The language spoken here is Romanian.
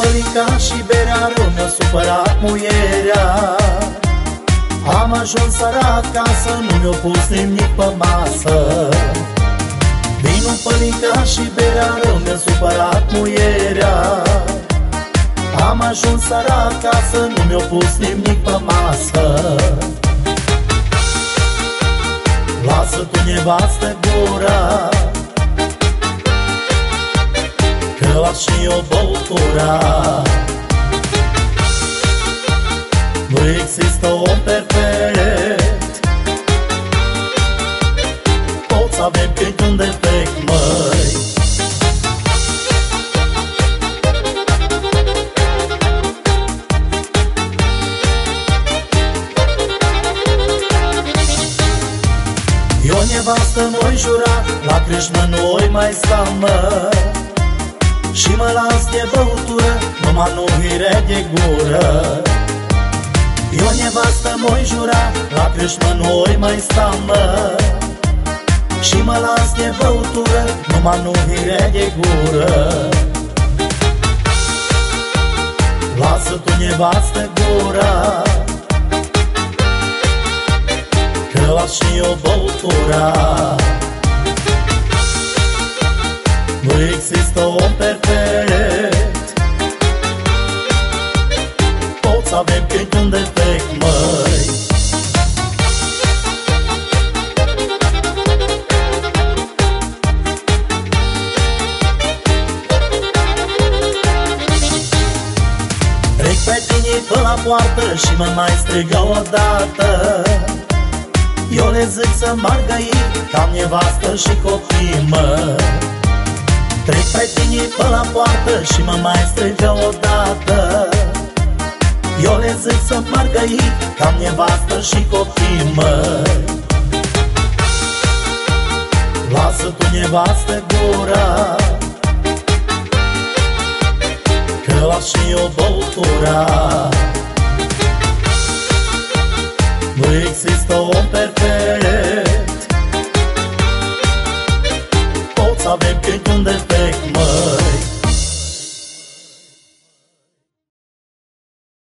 pălinca și berea rău Mi-a supărat muierea. Am ajuns sărat să nu mi-a pus nimic pe masă. Vinul, pălinca și berea rău Mi-a supărat muierea. Am ajuns sărat să nu mi-a pus nimic pe masă. Lasă tu nevastă gura și eu băutura Nu există om perfect. Toți avem când un defect, măi Eu nevastă nu-i jura La crâșmă nu-i mai sta, mă Și mă las de băutură Numai nu vire de gură. Eu nevastă nu-i jura La crâșmă nu-i mai sta, mă Și mă las de băutură Numai nu vire de gură. Lasă tu nevastă gura Că las și eu băutura Nu există om perfect. Toți avem când un defect, măi. Trec pe tine pe la poartă și mă mai strigă odată. Eu le zic să margă ei, cam nevastă și copii, mă Trec pe tine pe la poartă și mă mai strigă odată. Eu le zic să margă ei, cam nevastă și copii, mă Lasă tu nevastă gura Că las și eu băutura